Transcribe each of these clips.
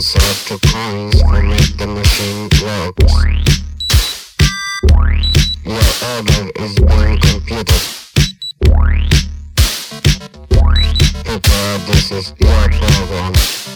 to coins to make the machine works. Your order is being computed. This is your program.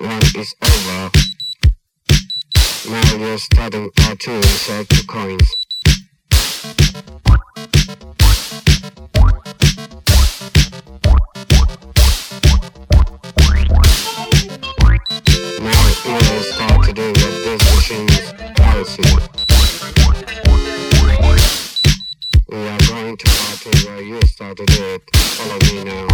One is over. Now you're part two inside the coins. Now you will start to do what this machine you. We are going to part two where you start to do it. Follow me now.